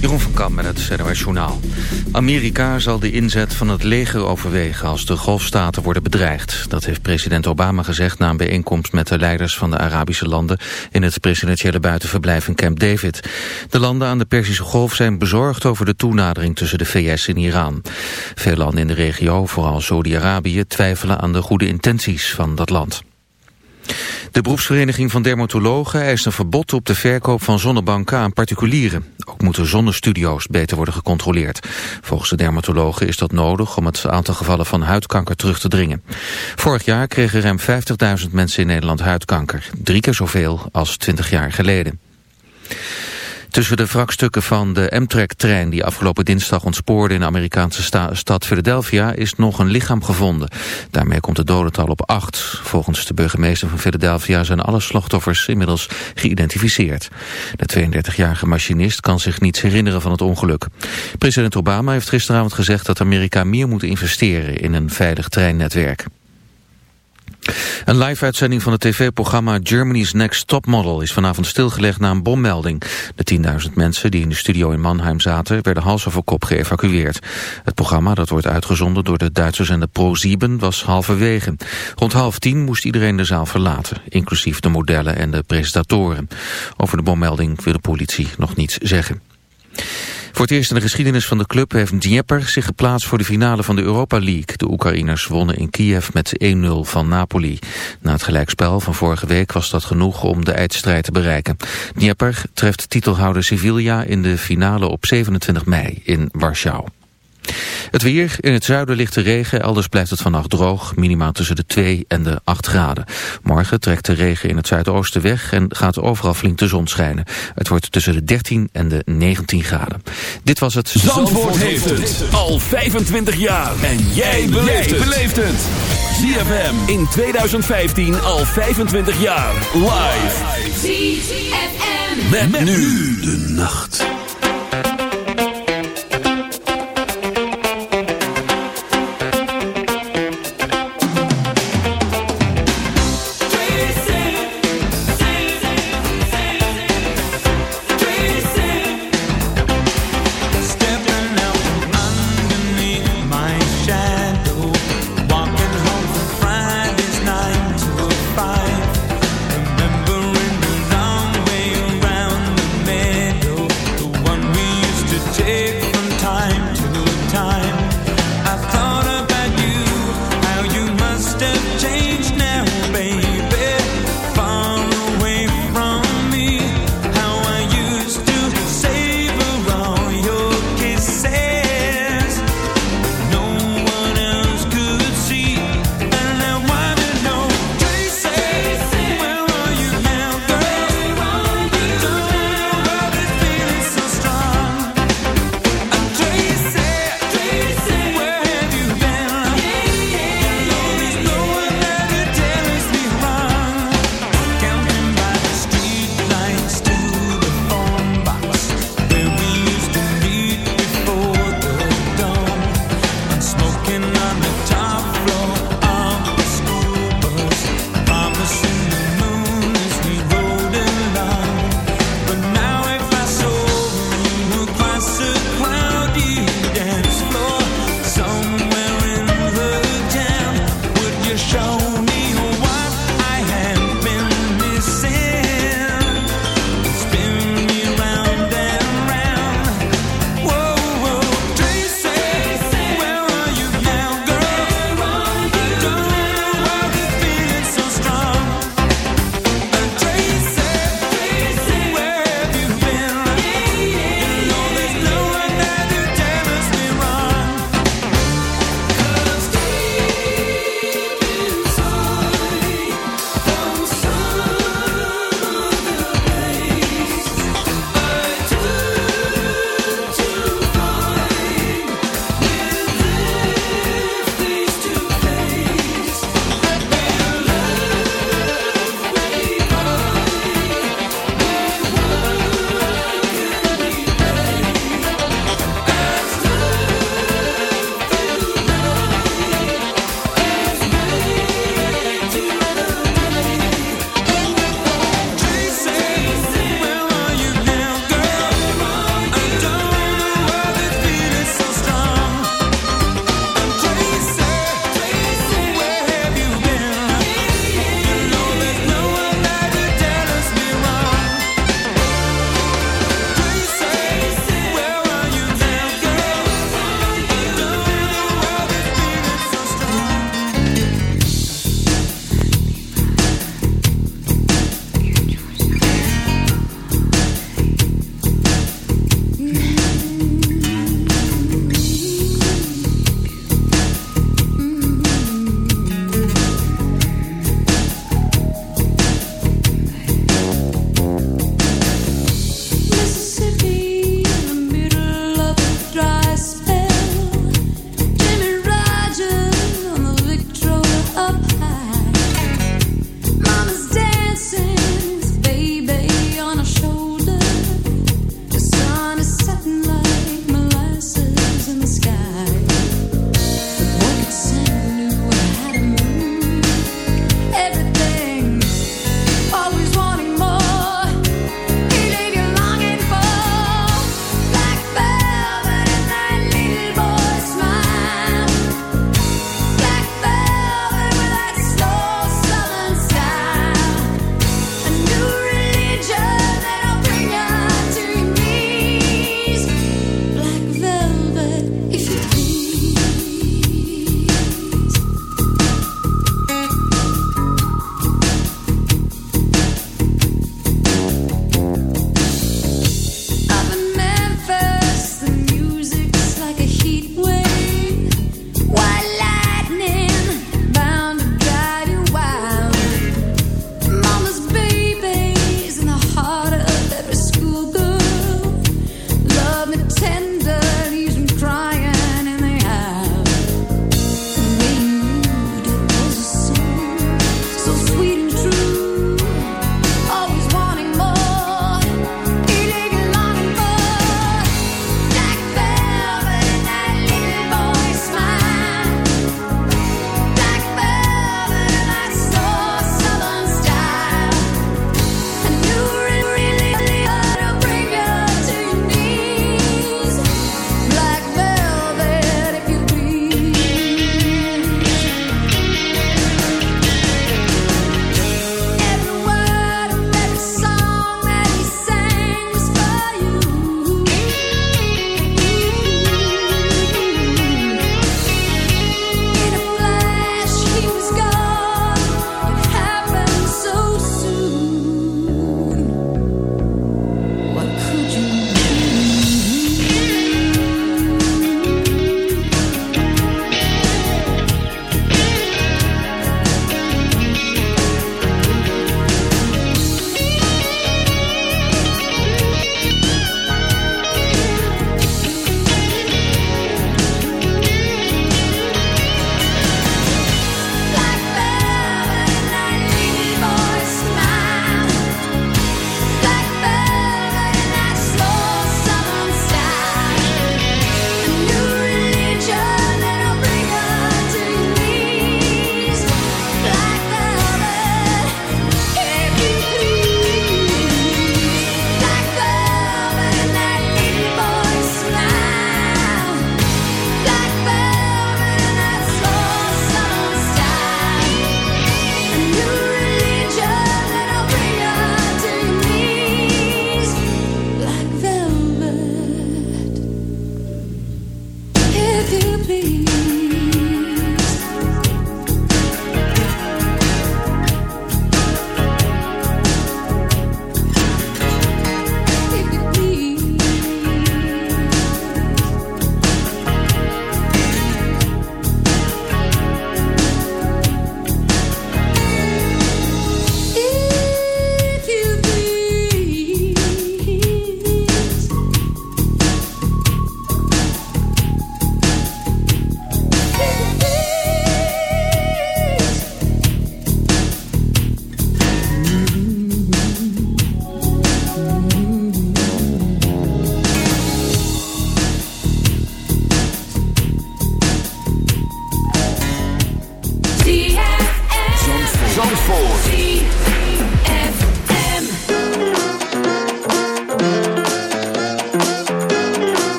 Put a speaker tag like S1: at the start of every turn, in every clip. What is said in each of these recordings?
S1: Jeroen van Kam met het NOS Journaal. Amerika zal de inzet van het leger overwegen als de golfstaten worden bedreigd. Dat heeft president Obama gezegd na een bijeenkomst met de leiders van de Arabische landen... in het presidentiële buitenverblijf in Camp David. De landen aan de Perzische Golf zijn bezorgd over de toenadering tussen de VS en Iran. Veel landen in de regio, vooral Saudi-Arabië, twijfelen aan de goede intenties van dat land. De beroepsvereniging van dermatologen eist een verbod op de verkoop van zonnebanken aan particulieren. Ook moeten zonnestudio's beter worden gecontroleerd. Volgens de dermatologen is dat nodig om het aantal gevallen van huidkanker terug te dringen. Vorig jaar kregen ruim 50.000 mensen in Nederland huidkanker. Drie keer zoveel als 20 jaar geleden. Tussen de wrakstukken van de Amtrak-trein die afgelopen dinsdag ontspoorde in de Amerikaanse stad Philadelphia is nog een lichaam gevonden. Daarmee komt het dodental op acht. Volgens de burgemeester van Philadelphia zijn alle slachtoffers inmiddels geïdentificeerd. De 32-jarige machinist kan zich niets herinneren van het ongeluk. President Obama heeft gisteravond gezegd dat Amerika meer moet investeren in een veilig treinnetwerk. Een live-uitzending van het tv-programma Germany's Next Topmodel is vanavond stilgelegd na een bommelding. De 10.000 mensen die in de studio in Mannheim zaten werden hals over kop geëvacueerd. Het programma, dat wordt uitgezonden door de Duitsers en de Pro-7, was halverwege. Rond half tien moest iedereen de zaal verlaten, inclusief de modellen en de presentatoren. Over de bommelding wil de politie nog niets zeggen. Voor het eerst in de geschiedenis van de club heeft Dnieper zich geplaatst voor de finale van de Europa League. De Oekraïners wonnen in Kiev met 1-0 van Napoli. Na het gelijkspel van vorige week was dat genoeg om de eindstrijd te bereiken. Dnieper treft titelhouder Sevilla in de finale op 27 mei in Warschau. Het weer, in het zuiden ligt de regen, elders blijft het vannacht droog, minimaal tussen de 2 en de 8 graden. Morgen trekt de regen in het zuidoosten weg en gaat overal flink de zon schijnen. Het wordt tussen de 13 en de 19 graden. Dit was het...
S2: Zandvoort, heeft het al 25 jaar. En jij beleeft het. ZFM in 2015 al 25 jaar. Live. ZFM. met nu de nacht.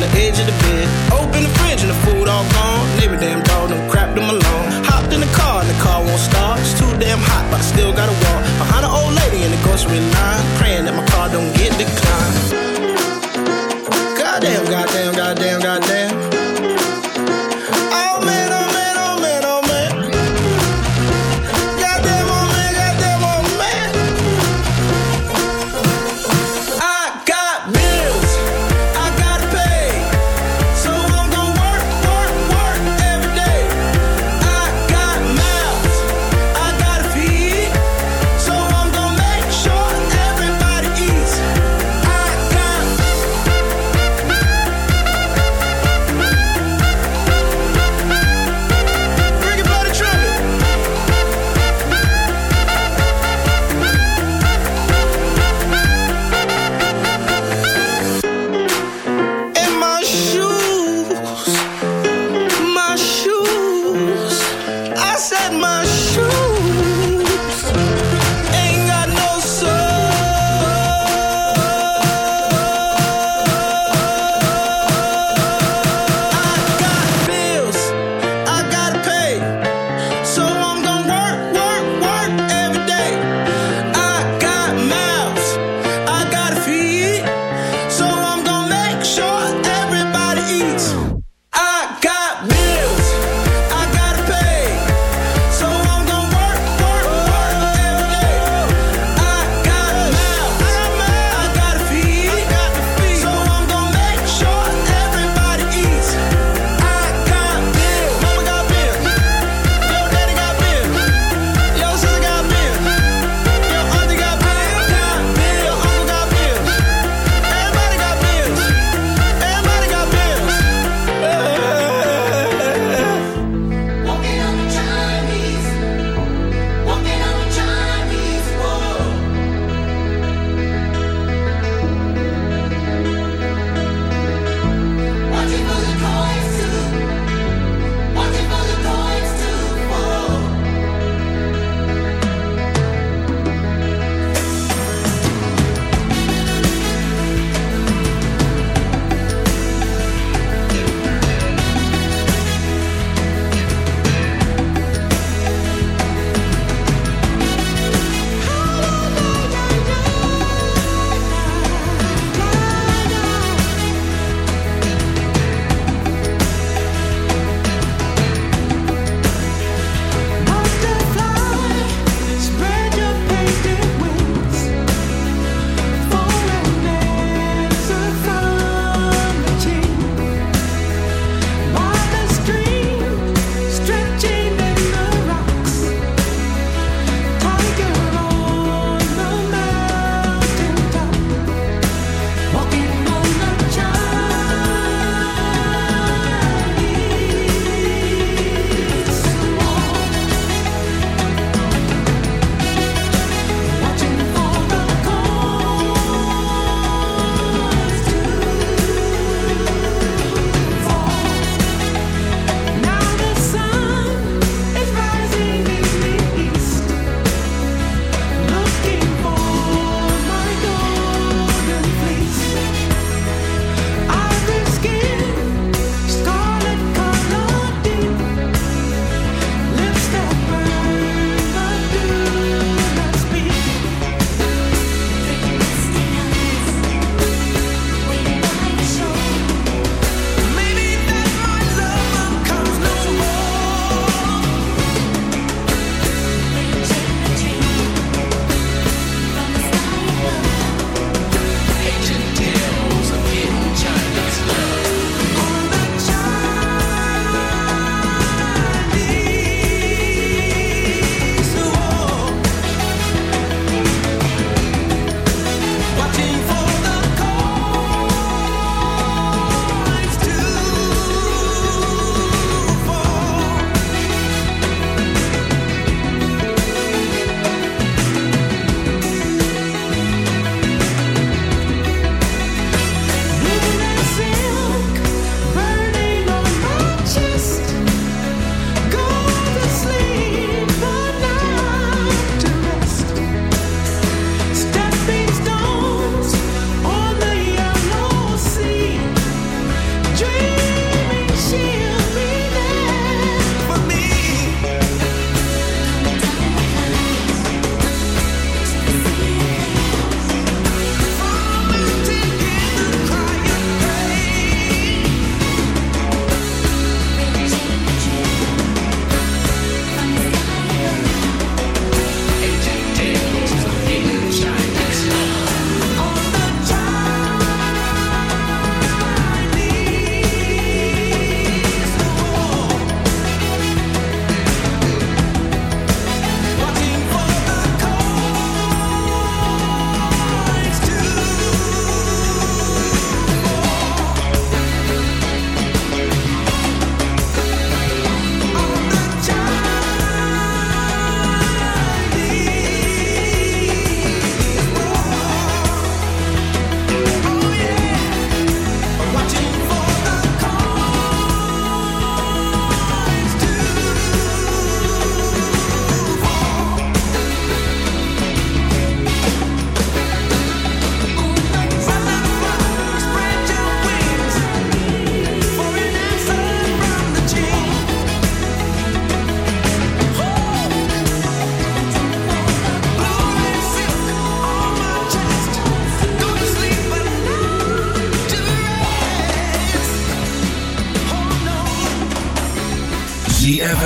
S3: The edge of the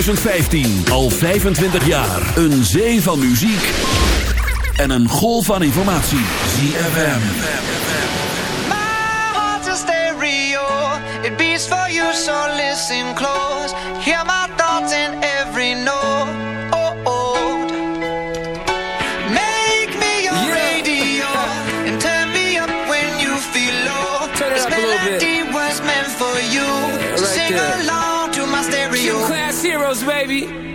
S2: 2015, al 25 jaar. Een zee van muziek. En een golf van informatie. ZFM.
S4: My heart's. It beats for you, so listen close.
S5: free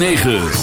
S6: 106.9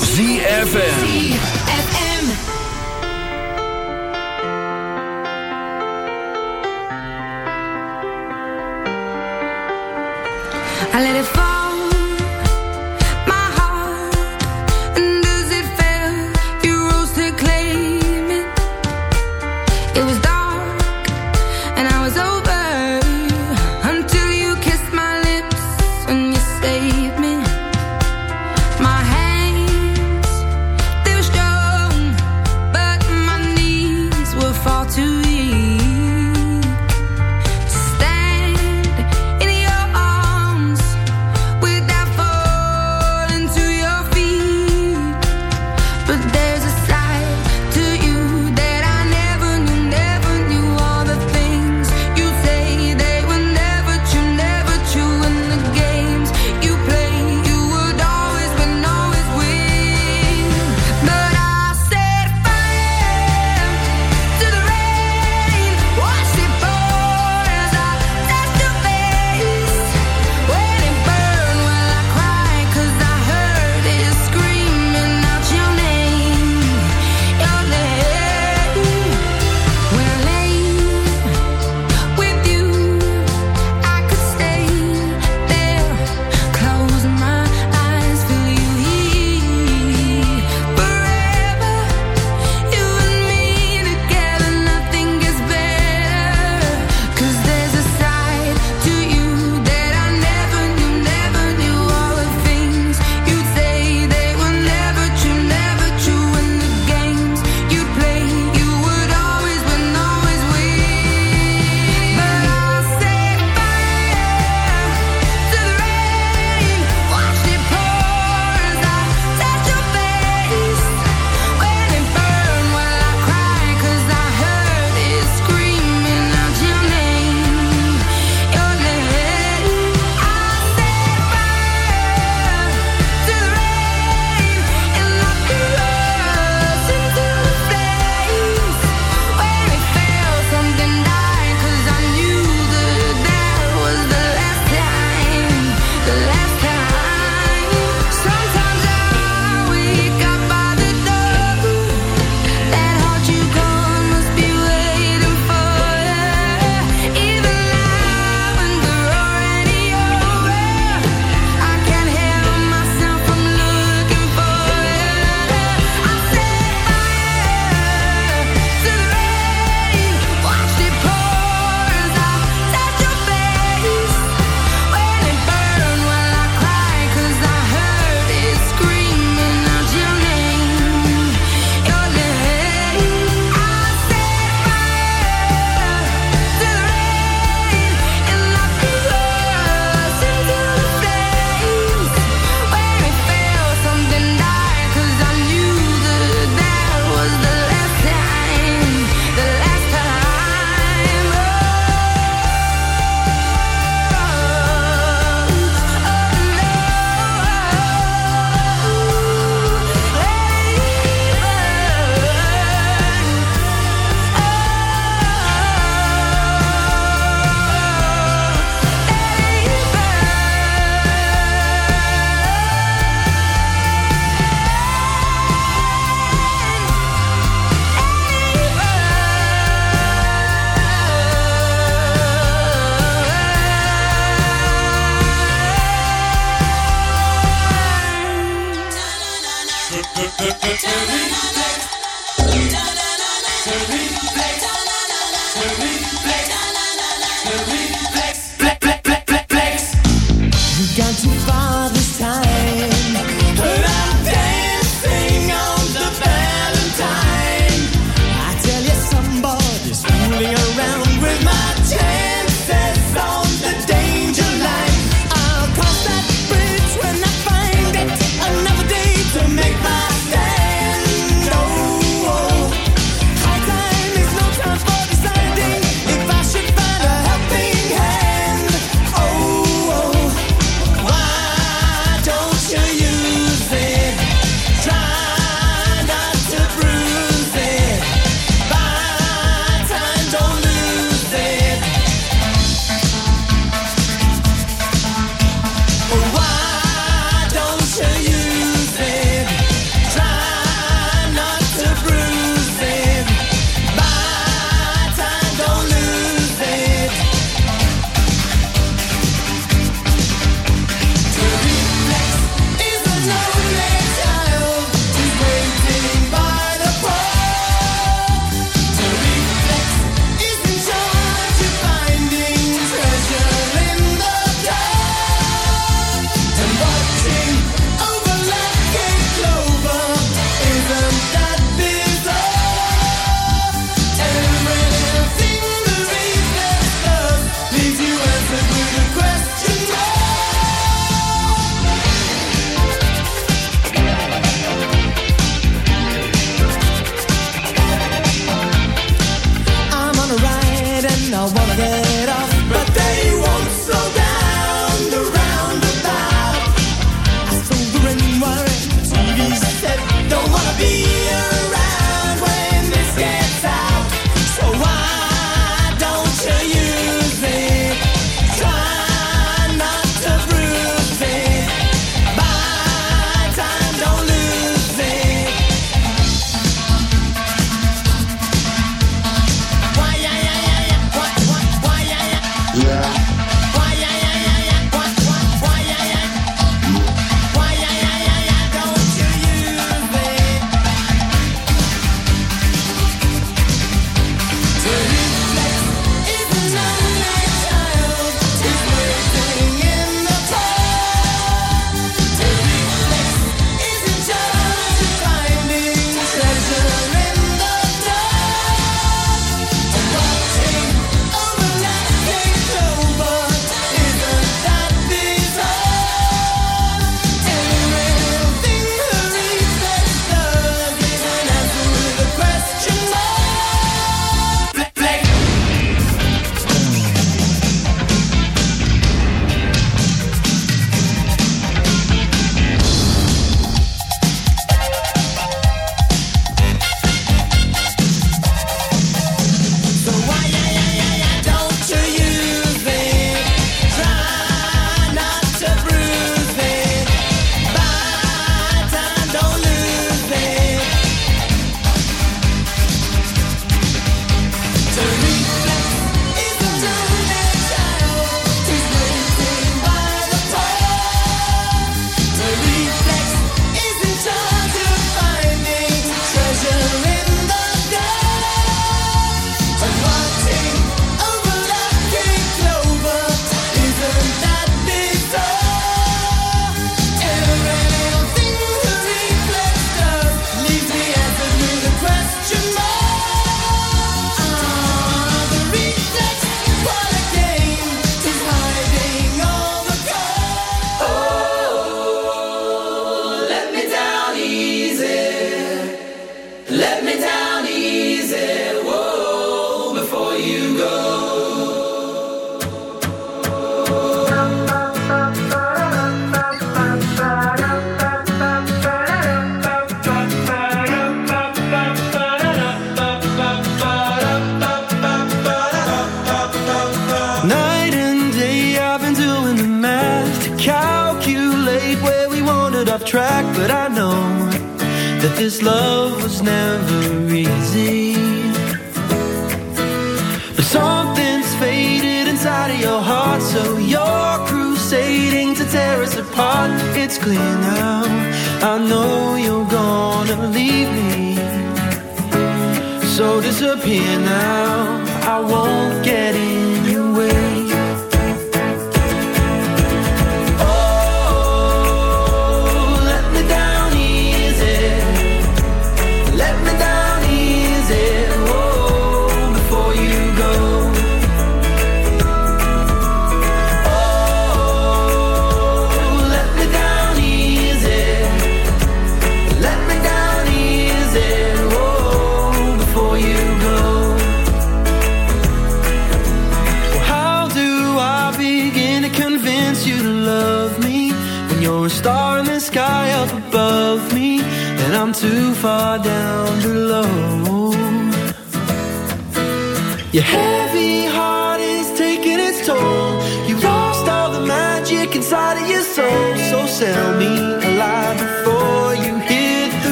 S4: far down
S2: below.